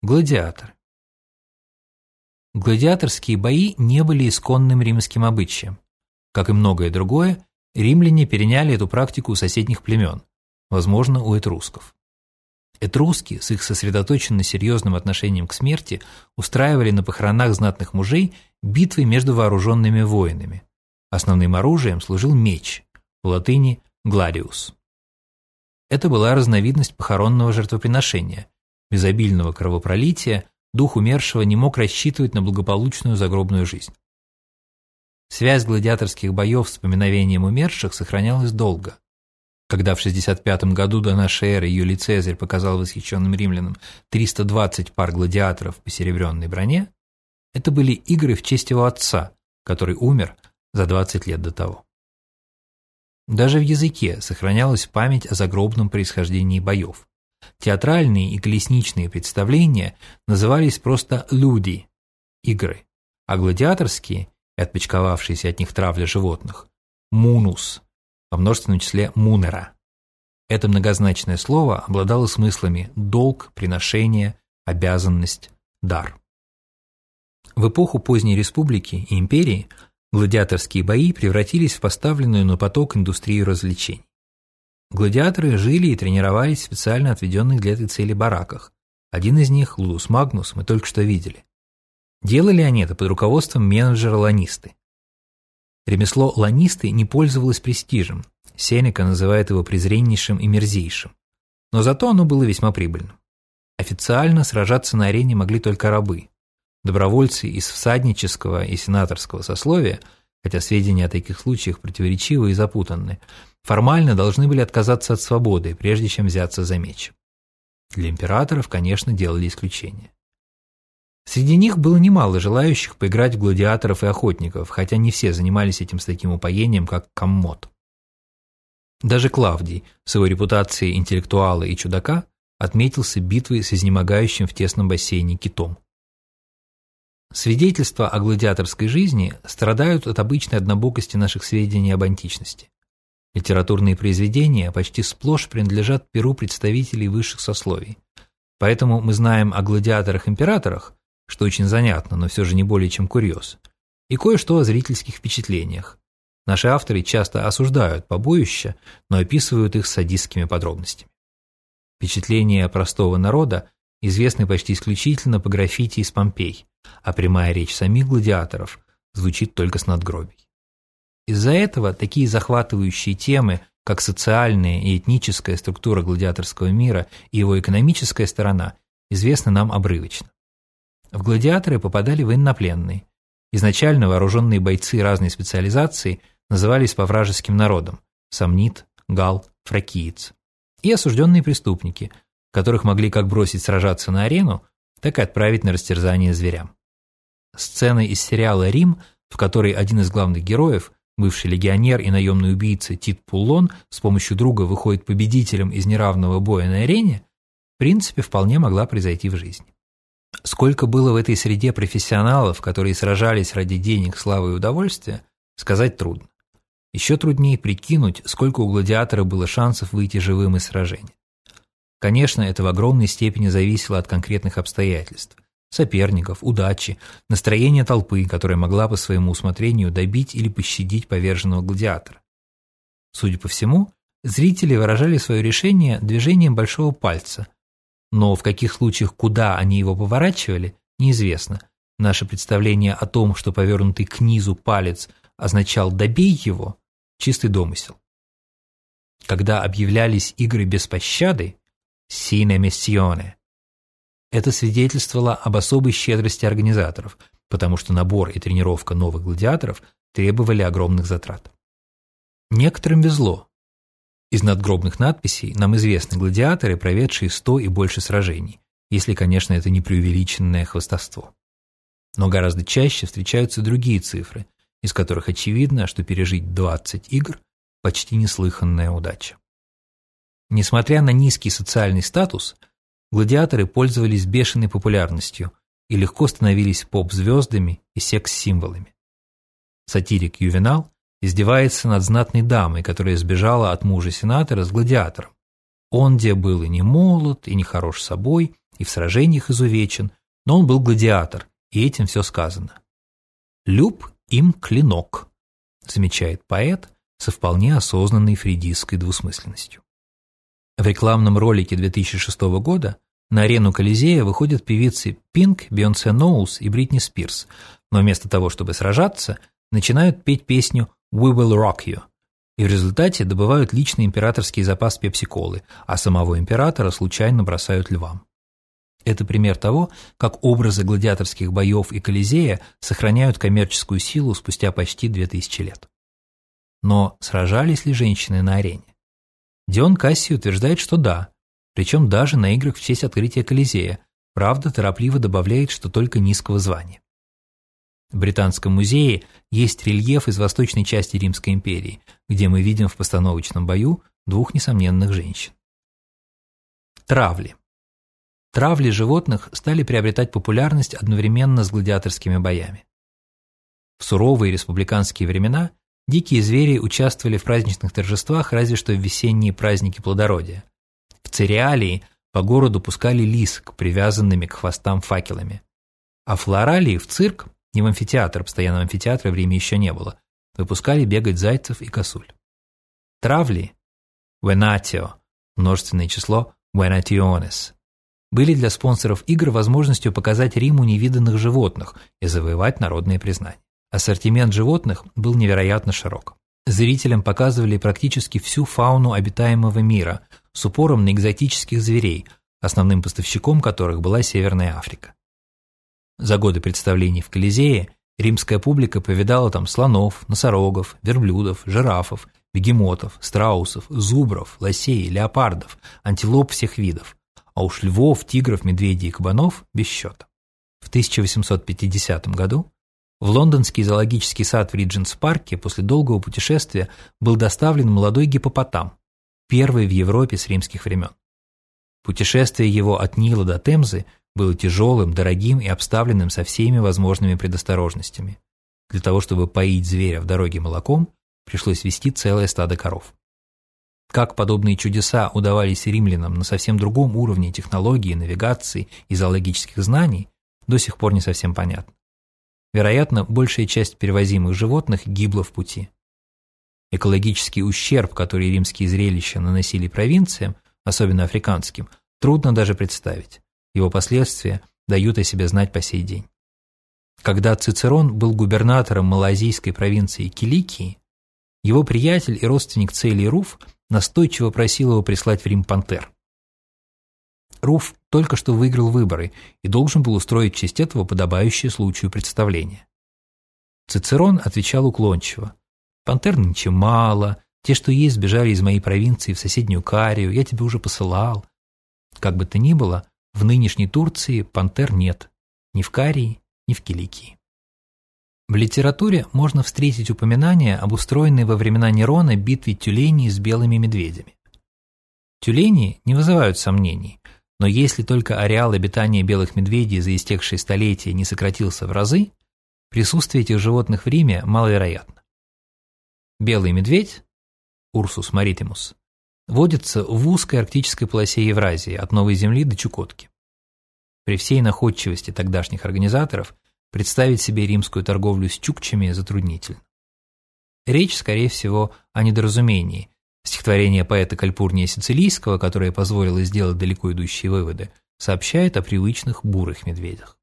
Гладиаторы. Гладиаторские бои не были исконным римским обычаем. Как и многое другое, римляне переняли эту практику у соседних племен, возможно, у этрусков. Этруски с их сосредоточенно серьезным отношением к смерти устраивали на похоронах знатных мужей битвы между вооруженными воинами. Основным оружием служил меч, в латыни «гладиус». Это была разновидность похоронного жертвоприношения. Без обильного кровопролития дух умершего не мог рассчитывать на благополучную загробную жизнь. Связь гладиаторских боев с поминовением умерших сохранялась долго. Когда в 65 году до нашей эры Юлий Цезарь показал восхищенным римлянам 320 пар гладиаторов по серебряной броне, это были игры в честь его отца, который умер за 20 лет до того. Даже в языке сохранялась память о загробном происхождении боев. Театральные и колесничные представления назывались просто «люди» – игры, а гладиаторские и отпочковавшиеся от них травля животных – «мунус» во множественном числе «мунера». Это многозначное слово обладало смыслами «долг», «приношение», «обязанность», «дар». В эпоху поздней республики и империи Гладиаторские бои превратились в поставленную на поток индустрию развлечений. Гладиаторы жили и тренировались в специально отведенных для этой цели бараках. Один из них, Лулус Магнус, мы только что видели. Делали они это под руководством менеджера Ланисты. Ремесло Ланисты не пользовалось престижем, Сенека называет его презреннейшим и мерзейшим. Но зато оно было весьма прибыльным. Официально сражаться на арене могли только рабы. Добровольцы из всаднического и сенаторского сословия, хотя сведения о таких случаях противоречивы и запутанны, формально должны были отказаться от свободы, прежде чем взяться за меч. Для императоров, конечно, делали исключение. Среди них было немало желающих поиграть в гладиаторов и охотников, хотя не все занимались этим с таким упоением, как коммод. Даже Клавдий, с его репутацией интеллектуала и чудака, отметился битвой с изнемогающим в тесном бассейне китом. Свидетельства о гладиаторской жизни страдают от обычной однобокости наших сведений об античности. Литературные произведения почти сплошь принадлежат перу представителей высших сословий. Поэтому мы знаем о гладиаторах-императорах, что очень занятно, но все же не более чем курьез, и кое-что о зрительских впечатлениях. Наши авторы часто осуждают побоища, но описывают их садистскими подробностями. Впечатления простого народа известны почти исключительно по граффити из Помпей, а прямая речь самих гладиаторов звучит только с надгробий. Из-за этого такие захватывающие темы, как социальная и этническая структура гладиаторского мира и его экономическая сторона, известны нам обрывочно. В гладиаторы попадали военнопленные. Изначально вооруженные бойцы разной специализации назывались по-вражеским народам – самнит, гал, фракиец. И осужденные преступники, которых могли как бросить сражаться на арену, так и отправить на растерзание зверям. Сцена из сериала «Рим», в которой один из главных героев, бывший легионер и наемный убийца Тит Пуллон, с помощью друга выходит победителем из неравного боя на арене, в принципе, вполне могла произойти в жизни. Сколько было в этой среде профессионалов, которые сражались ради денег, славы и удовольствия, сказать трудно. Еще труднее прикинуть, сколько у гладиатора было шансов выйти живым из сражения. Конечно, это в огромной степени зависело от конкретных обстоятельств – соперников, удачи, настроения толпы, которая могла по своему усмотрению добить или пощадить поверженного гладиатора. Судя по всему, зрители выражали свое решение движением большого пальца, но в каких случаях куда они его поворачивали, неизвестно. Наше представление о том, что повернутый к низу палец означал «добей его» – чистый домысел. Когда объявлялись игры без пощады – «sine missione», это свидетельствовало об особой щедрости организаторов, потому что набор и тренировка новых гладиаторов требовали огромных затрат. Некоторым везло. Из надгробных надписей нам известны гладиаторы, проведшие 100 и больше сражений, если, конечно, это не преувеличенное хвастовство. Но гораздо чаще встречаются другие цифры, из которых очевидно, что пережить 20 игр – почти неслыханная удача. Несмотря на низкий социальный статус – Гладиаторы пользовались бешеной популярностью и легко становились поп-звездами и секс-символами. Сатирик Ювенал издевается над знатной дамой, которая сбежала от мужа сенатора с гладиатором. Он где был и не молод, и не хорош собой, и в сражениях изувечен, но он был гладиатор, и этим все сказано. «Люб им клинок», замечает поэт со вполне осознанной фридистской двусмысленностью. В рекламном ролике 2006 года на арену Колизея выходят певицы Пинк, Бейонсе Ноулс и Бритни Спирс, но вместо того, чтобы сражаться, начинают петь песню «We will rock you», и в результате добывают личный императорский запас пепси-колы, а самого императора случайно бросают львам. Это пример того, как образы гладиаторских боев и Колизея сохраняют коммерческую силу спустя почти 2000 лет. Но сражались ли женщины на арене? Дион Касси утверждает, что да, причем даже на играх в честь открытия Колизея, правда торопливо добавляет, что только низкого звания. В Британском музее есть рельеф из восточной части Римской империи, где мы видим в постановочном бою двух несомненных женщин. Травли. Травли животных стали приобретать популярность одновременно с гладиаторскими боями. В суровые республиканские времена дикие звери участвовали в праздничных торжествах разве что в весенние праздники плодородия. В Цереалии по городу пускали лис к привязанными к хвостам факелами. А в Флоралии в цирк не в амфитеатр, постоянного амфитеатра в Риме еще не было. Выпускали бегать зайцев и косуль. Травли, венатио, множественное число венационес, были для спонсоров игр возможностью показать Риму невиданных животных и завоевать народное признание. Ассортимент животных был невероятно широк. Зрителям показывали практически всю фауну обитаемого мира с упором на экзотических зверей, основным поставщиком которых была Северная Африка. За годы представлений в Колизее римская публика повидала там слонов, носорогов, верблюдов, жирафов, бегемотов, страусов, зубров, лосей, леопардов, антилоп всех видов, а уж львов, тигров, медведей и кабанов без счета. В 1850 году в лондонский зоологический сад в Ридженс-парке после долгого путешествия был доставлен молодой гипопотам, первый в Европе с римских времен. Путешествие его от Нила до Темзы было тяжелым, дорогим и обставленным со всеми возможными предосторожностями. Для того, чтобы поить зверя в дороге молоком, пришлось вести целое стадо коров. Как подобные чудеса удавались римлянам на совсем другом уровне технологии, навигации и зоологических знаний, до сих пор не совсем понятно. Вероятно, большая часть перевозимых животных гибла в пути. Экологический ущерб, который римские зрелища наносили провинциям, особенно африканским, трудно даже представить. Его последствия дают о себе знать по сей день. Когда Цицерон был губернатором малазийской провинции Киликии, его приятель и родственник Целий Руф настойчиво просил его прислать в Рим пантер. Руф только что выиграл выборы и должен был устроить в честь этого подобающее случаю представление. Цицерон отвечал уклончиво. «Пантер нынче мало, те, что есть, сбежали из моей провинции в соседнюю Карию, я тебе уже посылал». Как бы то ни было, в нынешней Турции пантер нет. Ни в Карии, ни в Киликии. В литературе можно встретить упоминания об устроенной во времена Нерона битве тюленей с белыми медведями. Тюлени не вызывают сомнений, но если только ареал обитания белых медведей за истекшие столетия не сократился в разы, присутствие этих животных в Риме маловероятно. Белый медведь, Урсус маритимус, водится в узкой арктической полосе Евразии от Новой Земли до Чукотки. При всей находчивости тогдашних организаторов представить себе римскую торговлю с чукчами затруднительно. Речь, скорее всего, о недоразумении. Стихотворение поэта Кальпурния Сицилийского, которое позволило сделать далеко идущие выводы, сообщает о привычных бурых медведях.